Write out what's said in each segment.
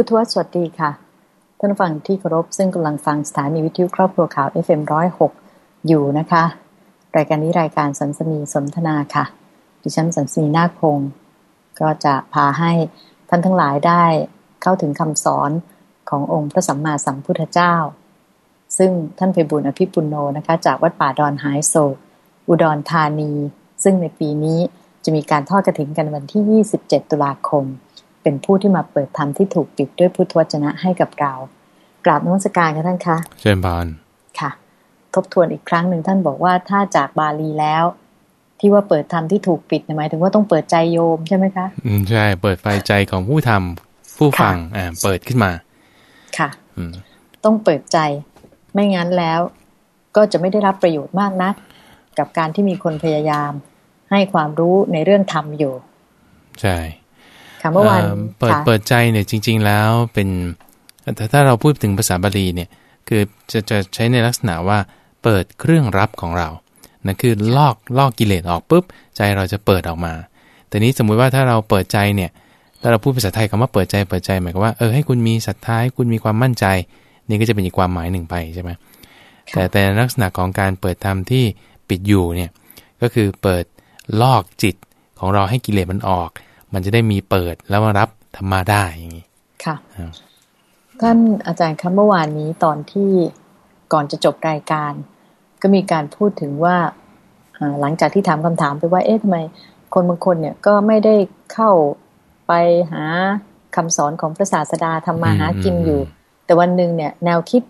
พุทธวสวัสดีค่ะ ท่านฟังที่เคารพซึ่งกำลังฟังสถานีวิทยุครอบครัวข่าว FM106 อยู่นะคะ รายการนี้รายการสันสนีสนทนาค่ะ ดิฉันสันสนีนาคพงศ์ก็จะพาให้ท่านทั้งหลายได้เข้าถึงคำสอนขององค์พระสัมมาสัมพุทธเจ้า ซึ่งท่านเพบุญอภิปุโนนะคะ จากวัดป่าดอนหายโศก อุดรธานี ซึ่งในปีนี้จะมีการทอดกระถิ่นกันวันที่ 27 ตุลาคม เป็นผู้ที่มาเปิดธรรมที่ถูกปิดด้วยพุทธวจนะให้กับเรา กราบนมัสการกันท่านคะเชิญบานค่ะ ทบทวนอีกครั้งหนึ่งท่านบอกว่าถ้าจากบาลีแล้ว ที่ว่าเปิดธรรมที่ถูกปิดหมายถึงว่าต้องเปิดใจโยมใช่ไหมคะอืมใช่ เปิดไฟใจของผู้ทำผู้ฟังอ่าเปิดขึ้นมา ค่ะอืมต้องเปิดใจไม่งั้นแล้ว ก็จะไม่ได้รับประโยชน์มากนักกับการที่มีคนพยายามให้ความรู้ในเรื่องธรรมอยู่ ใช่ ค่ะเมื่อวานเอ่อเปิดค่ะเปิดใจเนี่ยจริง ๆ แล้วเป็นแต่ถ้าเราพูดถึงภาษาบาลีเนี่ยคือจะจะใช้ในลักษณะว่าเปิดเครื่องรับของเรานะคือลอกลอกกิเลสออกปุ๊บใจเราจะเปิดออกมา แต่นี้สมมุติว่าถ้าเราเปิดใจเนี่ยถ้าเราพูดภาษาไทยคำว่าเปิดใจเปิดใจหมายความว่าเออให้คุณมีศรัทธาให้คุณมีความมั่นใจ นี่ก็จะเป็นอีกความหมายหนึ่งไปใช่ไหมแต่แต่ลักษณะของการเปิดธรรมที่ปิดอยู่เนี่ยก็คือเปิดลอกจิตของเราให้กิเลสมันออก มันจะได้มีเปิดแล้วมารับธรรมะได้อย่างนี้ค่ะครับท่านอาจารย์คะเมื่อวานนี้ตอนที่ก่อนจะจบรายการ ก็มีการพูดถึงว่าอ่าหลังจากที่ถามคำถามไปว่าเอ๊ะทำไมคนบางคนเนี่ยก็ไม่ได้เข้าไปหาคำสอนของพระศาสดาทำมาหากินอยู่ แต่วันหนึ่งเนี่ยแนวคิด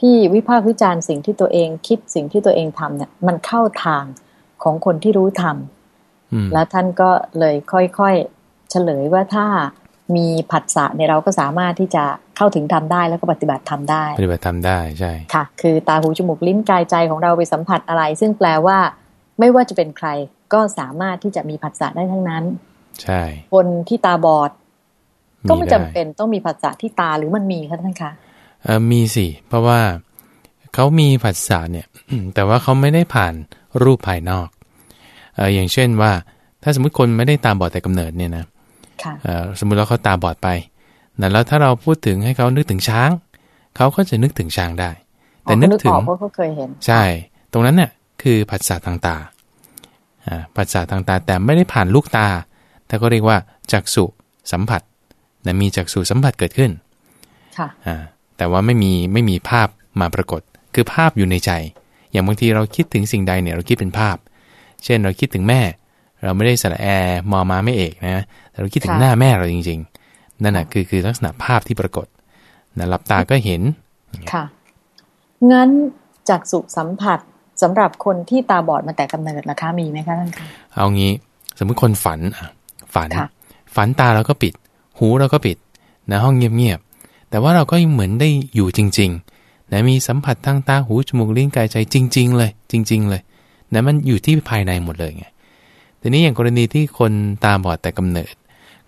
ที่วิพากษ์วิจารณ์สิ่งที่ตัวเองคิดสิ่งที่ตัวเองทำเนี่ยมันเข้าทางของคนที่รู้ธรรมอืม แล้วท่านก็เลยค่อยๆเฉลยว่าถ้ามีผัสสะเนี่ยเราก็สามารถที่จะเข้าถึงธรรมได้แล้วก็ปฏิบัติธรรมได้ ปฏิบัติธรรมได้ใช่ค่ะ คือตาหูจมูกลิ้นกายใจของเราไปสัมผัสอะไร ซึ่งแปลว่าไม่ว่าจะเป็นใครก็สามารถที่จะมีผัสสะได้ทั้งนั้น ใช่ คนที่ตาบอด ก็ไม่ด้จำเป็นต้องมีผัสสะที่ตาหรือมันมีคะท่านคะเออมีสิ เพราะว่าเขามีผัสสะเนี่ย แต่ว่าเขาไม่ได้ผ่านรูปภายนอกเอออย่างเช่นว่า ถ้าสมมติคนไม่ได้ตาบอดแต่กำเนิดเนี่ยนะค่ะเออสมมุติว่าเขาตาบอดไปนะแล้วถ้าเราพูดถึงให้เขานึกถึงช้าง เขาก็จะนึกถึงช้างได้ แต่อ๋อนึกเขาถึองอกเพราะเขาเคยเห็น ใช่ ตรงนั้นเนี่ยคือผัสสะทางตาอ่าผัสสะทางตาแต่ไม่ได้ผ่านลูกตา แต่ก็เรียกว่าจักษุสัมผัสนะมีจักษุสัมผัสเกิดขึ้นค่ะอ่าแต่ว่าไม่มีไม่มีภาพมาปรากฏ คือภาพอยู่ในใจ อย่างบางทีเราคิดถึงสิ่งใดเนี่ยเราคิดเป็นภาพ เช่นเราคิดถึงแม่ เราไม่ได้สระแอร์มอมาไม่เอกนะแต่เราคิดถึงค่ะหน้าแม่เราจริง ๆ นั่นแหะคือคือลักษณะภาพที่ปรากฏนะหลับตาก็เห็นค่ะ งั้นจากสุสัมผัสสำหรับคนที่ตาบอดมาแต่กำเนิดนะคะมีไหมคะท่านคะเอางี้ สมมติคนฝันอะฝันค่ะฝันตาเราก็ปิด หูเราก็ปิดนะห้องเงียบๆแต่ว่าเราก็ยังเหมือนได้อยู่จริง ๆนะมีสัมผัสทางตาหูจมูกลิ้นกายใจจริง ๆ เลย จริง ๆ เลย นะมันอยู่ที่ภายในหมดเลยไงทีนี้อย่างกรณีที่คนตาบอดแต่กำเนิด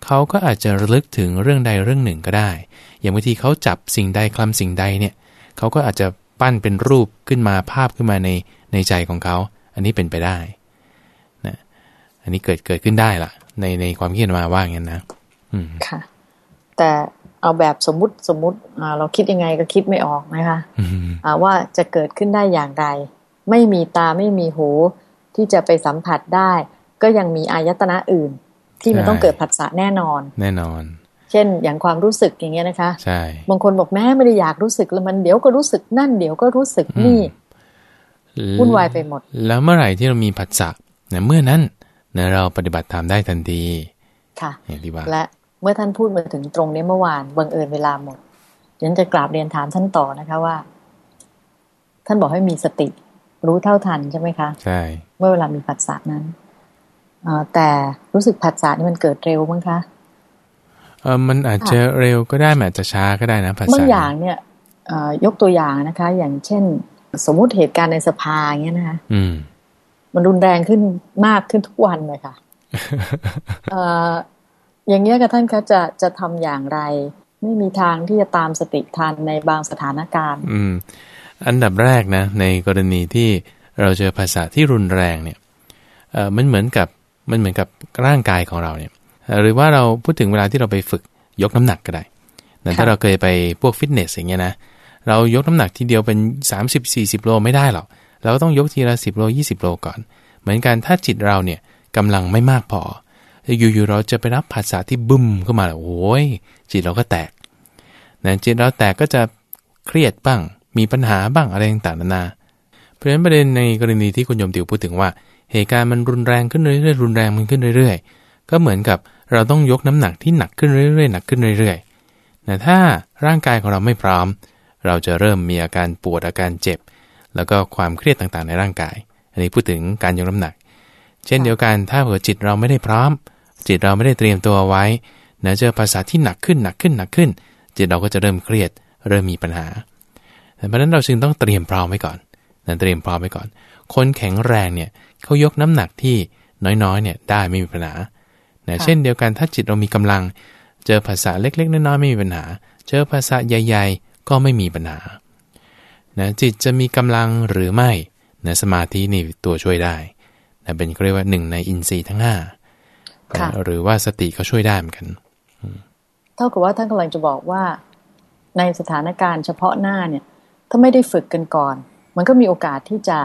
เขาก็อาจจะระลึกถึงเรื่องใดเรื่องหนึ่งก็ได้ อย่างบางทีเขาจับสิ่งใดคลำสิ่งใดเนี่ยเขาก็อาจจะปั้นเป็นรูปขึ้นมาภาพขึ้นมาในในใจของเขา อันนี้เป็นไปได้อันนี้เกิดเกิดขึ้นได้ล่ะ ในในความคิดมาว่าอย่างนั้นนะอืมค่ะ แต่เอาแบบสมมุติสมมุติอ่าเราคิดยังไงก็คิดไม่ออกนะคะอืมอ่าว่าจะเกิดขึ้นได้อย่างไร ไม่มีตาไม่มีหูที่จะไปสัมผัสได้ ก็ยังมีอายตนะอื่น ที่มันต้องเกิดผัสสะแน่นอน แน่นอน เช่นอย่างความรู้สึกอย่างเงี้ยนะคะใช่บางคนบอกแม่ไม่ได้อยากรู้สึกแล้วมันเดี๋ยวก็รู้สึกนั่นเดี๋ยวก็รู้สึกนี่วุ่นวายไปหมด แล้วเมื่อไหร่ที่เรามีผัสสะเนี่ยเมื่อนั้นเนี่ยเราปฏิบัติธรรมได้ทันที ค่ะอย่างที่ว่าและเมื่อท่านพูดมาถึงตรงนี้เมื่อวานบังเอิญเวลาหมดเดี๋ยวจะกราบเรียนถามท่านต่อนะคะว่า ท่านบอกให้มีสติ รู้เท่าทันใช่ไหมคะ ใช่ เมื่อเวลามีผัสสะนั้นเอ่อแต่รู้สึกผัสสะนี่มันเกิดเร็วมั้งคะเออมันอาจจะเร็วก็ได้มันอาจจะช้าก็ได้นะผัสบางสะอย่างเนี่ยเอ่อยกตัวอย่างนะคะ อย่างเช่น สมมุติเหตุการณ์ในสภาอย่างเงี้ยนะคะอืม มันรุนแรงขึ้นมากขึ้นทุกวันเลยค่ะเอ่ออย่างเงี้ยกับท่านคะจะจะทำอย่างไร ไม่มีทางที่จะตามสติทันในบางสถานการณ์ อืม อันดับแรกนะในกรณีที่เราเจอภาษาที่รุนแรงเนี่ยมันเหมือนกับมันเหมือนกับร่างกายของเราเนี่ยหรือว่าเราพูดถึงเวลาที่เราไปฝึกยกน้ำหนักก็ได้แต่ถ้าเราเคยไปพวกฟิตเนสอย่างเงี้ยนะเรายกน้ำหนักทีเดียวเป็น 30-40 โลไม่ได้หรอกเราต้องยกทีละ 10 โล 20 โลก่อน เหมือนกันถ้าจิตเราเนี่ยกำลังไม่มากพอ อยู่ๆเราจะไปรับภาษาที่บึ้มเข้ามาแล้วโอ้ยจิตเราก็แตกนะจิตเราแตกก็จะเครียดบ้าง มีปัญหาบ้างอะไรต่างๆนานาเพราะฉะนั้นประเด็นในกรณีที่คุณโยมติวพูดถึงว่า เหตุการณ์มันรุนแรงขึ้นเรื่อยๆรุนแรงมันขึ้นเรื่อย ๆ ก็เหมือนกับเราต้องยกน้ำหนักที่หนักขึ้นเรื่อยๆหนักขึ้นเรื่อยๆแต่ถ้าร่างกายของเราไม่พร้อม เราจะเริ่มมีอาการปวดอาการเจ็บ แล้วก็ความเครียดต่างๆในร่างกาย อันนี้พูดถึงการยกน้ำหนัก เช่นเดียวกันถ้าเผื่อจิตเราไม่ได้พร้อม จิตเราไม่ได้เตรียมตัวไว้เนะเจอภาษาที่หนักขึ้นหนักขึ้นหนักขึ้น จิตเราก็จะเริ่มเครียด เริ่มมีปัญหา เพราะนั้นเราจึงต้องเตรียมพร้อมไว้ก่อนนะเตรียมพร้อมไว้ก่อน คนแข็งแรงเนี่ยเขายกน้ำหนักที่น้อยๆเนี่ยได้ไม่มีปัญหานะเช่นเดียวกันถ้าจิตเรามีกำลัง เจอภาษาเล็กๆน้อยๆไม่มีปัญหา เจอภาษาใหญ่ๆ ก็ไม่มีปัญหานะจิตจะมีกำลังหรือไม่นะสมาธินี่ตัวช่วยได้นะเป็นเรียกว่าหนึ่งในอินทรีย์ทั้งห้าหรือว่าสติก็ช่วยได้เหมือนกัน เท่ากับว่าท่านกำลังจะบอกว่า ในสถานการณ์เฉพาะหน้าเนี่ย ถ้าไม่ได้ฝึกกันก่อน มันก็มีโอกาสที่จะ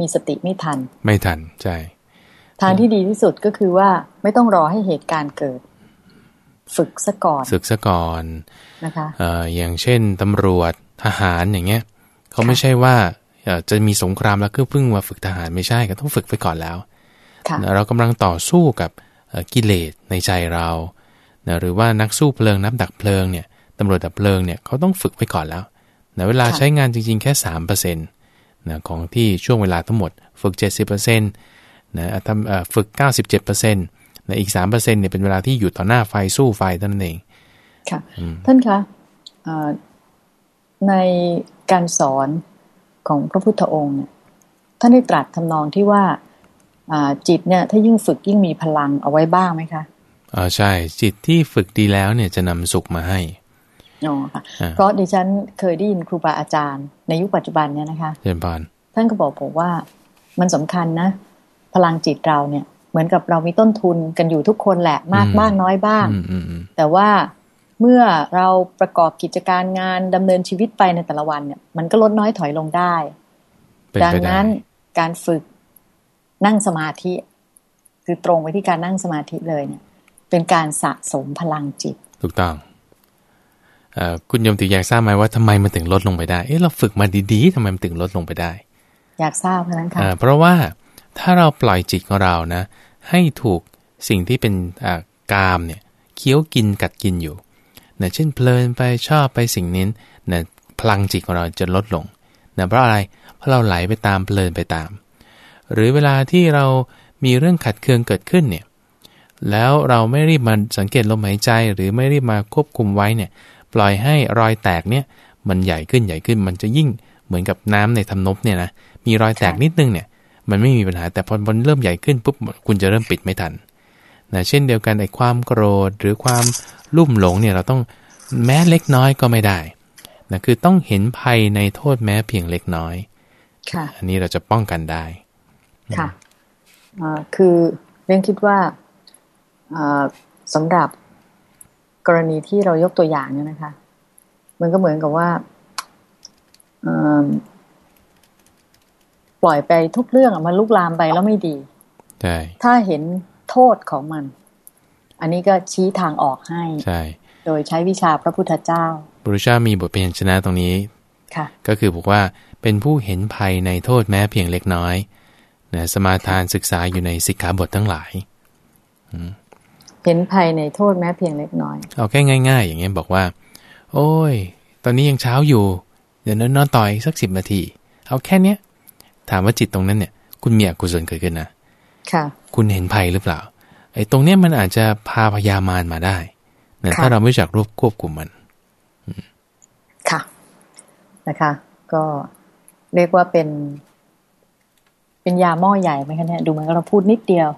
มีสติไม่ทัน ไม่ทันใช่ทางที่ดีที่สุดก็คือว่าไม่ต้องรอให้เหตุการณ์เกิด ฝึกซะก่อน ฝึกซะก่อนนะคะเอ่ออย่างเช่นตำรวจทหารอย่างเงี้ยเขาไม่ใช่ว่าจะมีสงครามแล้วก็เพิ่งมาฝึกทหารไม่ใช่ก็ต้องฝึกไปก่อนแล้วเรากำลังต่อสู้กับกิเลสในใจเราหรือว่านักสู้เพลิงนับดักเพลิงเนี่ยตำรวจดับเพลิงเนี่ยเขาต้องฝึกไว้ก่อนแล้ว นะเวลาใช้งานจริง ๆ แค่สามเปอร์เซ็นต์นะของที่ช่วงเวลาทั้งหมดฝึกเจ็ดสิบเปอร์เซ็นต์นะทำฝึกเก้าสิบเจ็ดเปอร์เซ็นต์นะอีกสามเปอร์เซ็นต์เนี่ยเป็นเวลาที่อยู่ต่อหน้าไฟสู้ไฟเท่านั้นเอง ค่ะ ท่านคะในการสอนของพระพุทธองค์เนี่ยท่านได้ตรัสทำนองที่ว่าจิตเนี่ยถ้ายิ่งฝึกยิ่งมีพลังเอาไว้บ้างไหมคะอ๋อใช่จิตที่ฝึกดีแล้วเนี่ยจะนำสุขมาให้ อ๋อค่ะเพราะดิฉันเคยได้ยินครูบาอาจารย์ ในยุคปัจจุบันเนี่ยนะคะเรียนพานท่านก็บอกผมว่ามันสำคัญนะ พลังจิตเราเนี่ยเหมือนกับเรามีต้นทุนกันอยู่ทุกคนแหละมากบ้างน้อยบ้าง แต่ว่าเมื่อเราประกอบกิจการงานดำเนินชีวิตไปในแต่ละวันเนี่ย มันก็ลดน้อยถอยลงได้ ดังนั้นการฝึกนั่งสมาธิ คือตรงไปที่การนั่งสมาธิเลยเนี่ย เป็นการสะสมพลังจิต ถูกต้องอ คุณยมติอยากทราบไหมว่าทำไมมันถึงลดลงไปได้ เอ๊ะเราฝึกมาดีๆทำไมมันถึงลดลงไปได้ อยากทราบเพราะนั้นค่ะเพราะว่าถ้าเราปล่อยจิตของเรานะ ให้ถูกสิ่งที่เป็นกามเนี่ยเคี้ยวกินกัดกินอยู่นะเช่นเพลินไปชอบไปสิ่งนี้นะพลังจิตของเราจะลดลงนะเพราะอะไรเพราะเราไหลไปตามเพลินไปตาม หรือเวลาที่เรามีเรื่องขัดเคืองเกิดขึ้นเนี่ยแล้วเราไม่รีบมาสังเกตลมหายใจหรือไม่รีบมาควบคุมไว้เนี่ย ปล่อยให้รอยแตกเนี่ยมันใหญ่ขึ้นใหญ่ขึ้น มันจะยิ่งเหมือนกับน้ำในทำนบเนี่ยนะมีรอยแตกนิดนึงเนี่ย มันไม่มีปัญหาแต่พอมันเริ่มใหญ่ขึ้นปุ๊บคุณจะเริ่มปิดไม่ทันนะเช่นเดียวกันไอ้ความโกรธหรือความลุ่มหลงเนี่ยเราต้องแม้เล็กน้อยก็ไม่ได้นะคือต้องเห็นภัยในโทษแม้เพียงเล็กน้อย ค่ะ อันนี้เราจะป้องกันได้ ค่ะคือเรื่องคิดว่าสำหรับ กรณีที่เรายกตัวอย่างเนี่ยนะคะ มันก็เหมือนกับว่าปล่อยไปทุกเรื่องมันลุกลามไปแล้วไม่ดีใช่ถ้าเห็นโทษของมัน อันนี้ก็ชี้ทางออกให้ใช่โดยใช้วิชาพระพุทธเจ้าบุรุษามีบทเพียนชนะตรงนี้ค่ะ ก็คือบอกว่าเป็นผู้เห็นภัยในโทษแม้เพียงเล็กน้อยนะสมาทานศึกษาอยู่ในสิกขาบททั้งหลาย เห็นภัยในโทษแม้เพียงเล็กน้อย เอาแค่ง่าย ๆ อย่างเงี้ยบอกว่า โอ้ย ตอนนี้ยังเช้าอยู่ เดี๋ยวนอนต่อยสักสิบนาที เอาแค่เนี้ย ถามว่าจิตตรงนั้นเนี่ย คุณมีอกุศลเกิดขึ้นนะ ค่ะ คุณเห็นภัยหรือเปล่า ไอ้ตรงเนี้ยมันอาจจะพาพยามารมาได้นะถ้าเราไม่จักรวบควบคุมมัน ค่ะ นะคะ ก็เรียกว่าเป็น เป็นยาหม้อใหญ่ไหมคะเนี่ย ดูเหมือนเราพูดนิดเดียว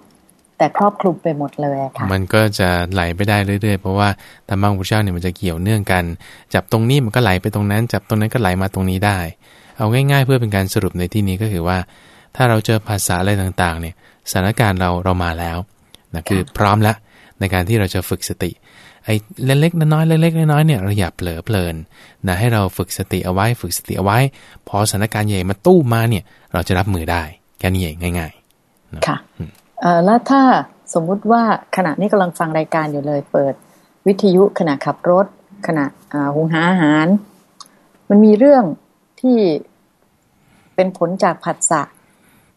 แต่ครอบคลุมไปหมดเลยค่ะมันก็จะไหลไปได้เรื่อยๆ เพราะว่าธรรมะพุทธเจ้าเนี่ยมันจะเกี่ยวเนื่องกัน จับตรงนี้มันก็ไหลไปตรงนั้น จับตรงนั้นก็ไหลมาตรงนี้ได้ เอาง่าย ๆ เพื่อเป็นการสรุปในที่นี้ก็คือว่า ถ้าเราเจอภาษาอะไรต่างๆ เนี่ยสถานการณ์เราเรามาแล้วนะคือพร้อมแล้วในการที่เราจะฝึกสติไอ้เล็กๆน้อยๆเล็กๆน้อยๆเนี่ยเราอย่าเผลอเพลินนะให้เราฝึกสติเอาไว้ฝึกสติเอาไว้ พอสถานการณ์ใหญ่มาตู้มาเนี่ย เราจะรับมือได้แค่นี้เองง่าย ๆ ค่ะเอ่อ แล้วถ้าสมมุติว่าขณะนี้กำลังฟังรายการอยู่เลย เปิดวิทยุขณะขับรถ ขณะหุงหาอาหาร มันมีเรื่องที่เป็นผลจากผัสสะ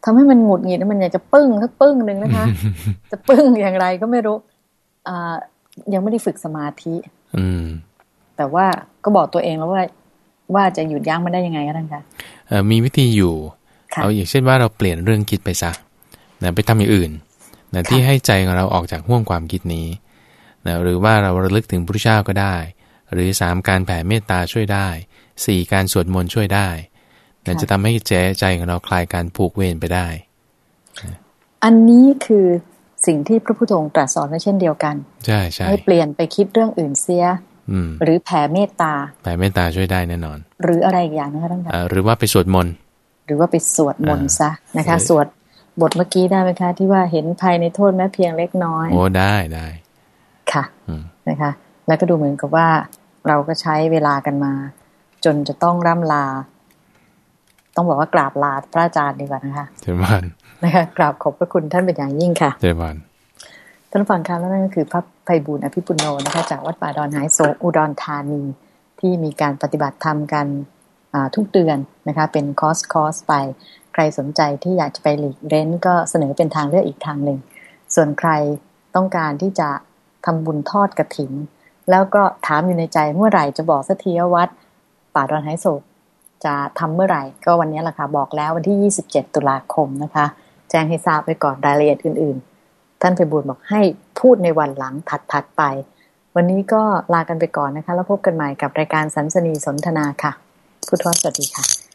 ทำให้มันหงุดหงิดมันอยากจะปึ้งสักปึ้งหนึ่งนะคะ จะปึ้งอย่างไรก็ไม่รู้อ่ายังไม่ได้ฝึกสมาธิ อืม แต่ว่าก็บอกตัวเองแล้วว่า ว่าจะหยุดยั้งมันได้ยังไงกันคะเออมีวิธีอยู่ เอาอย่างเช่นว่าเราเปลี่ยนเรื่องคิดไปซะ นะไปทำอย่างอื่นนะที่ให้ใจของเราออกจากห่วงความคิดนี้นะหรือว่าเราระลึกถึงพระเจ้าก็ได้ หรือสามการแผ่เมตตาช่วยได้สี่การสวดมนต์ช่วยได้นะจะทำให้ใจใจของเราคลายการผูกเวรไปได้ อันนี้คือสิ่งที่พระพุทธองค์ตรัสสอนไว้เช่นเดียวกัน ใช่ใช่ให้เปลี่ยนไปคิดเรื่องอื่นเสียหรือแผ่เมตตา แผ่เมตตาช่วยได้แน่นอน หรืออะไรอีกอย่างนะคะท่านหรือว่าไปสวดมนต์ หรือว่าไปสวดมนต์ซะนะคะ สวด บทเมื่อกี้ได้ไหมคะ ที่ว่าเห็นภายในโทษแม้เพียงเล็กน้อย โอ้ได้ได้ค่ะนะคะ แล้วก็ดูเหมือนกับว่าเราก็ใช้เวลากันมา จนจะต้องร่ำลา ต้องบอกว่ากราบลาพระอาจารย์ดีกว่านะคะเจ้าบ้านนะคะกราบขอบพระคุณท่านเป็นอย่างยิ่งค่ะเจ้าบ้านท่านฟังค่ะแล้วนั่นก็คือพระไพบูลย์ อภิปุณโณนะคะจากวัดป่าดอนหายโศกอุดรธานีที่มีการปฏิบัติธรรมกันทุกเดือนนะคะ เป็นคอร์สคอร์สไปใค รสนใจที่อยากจะไปหลีกเร้นก็เสนอเป็นทางเลือกอีกทางหนึ่ง ส่วนใครต้องการที่จะทำบุญทอดกระถิ่นแล้วก็ถามอยู่ในใจเมื่อไหร่จะบอกสักทีวัดป่าดอนไฮโศกจะทำเมื่อไหร่ ก็วันนี้แหละค่ะบอกแล้ววันที่ 27 ตุลาคมนะคะ แจ้งให้ทราบไปก่อนรายละเอียดอื่น ๆ ท่านไปบูลบอกให้พูดในวันหลังถัดๆไป วันนี้ก็ลากันไปก่อนนะคะ แล้วพบกันใหม่กับรายการสันสนีสนทนาค่ะพุทธวสวัสดีค่ะ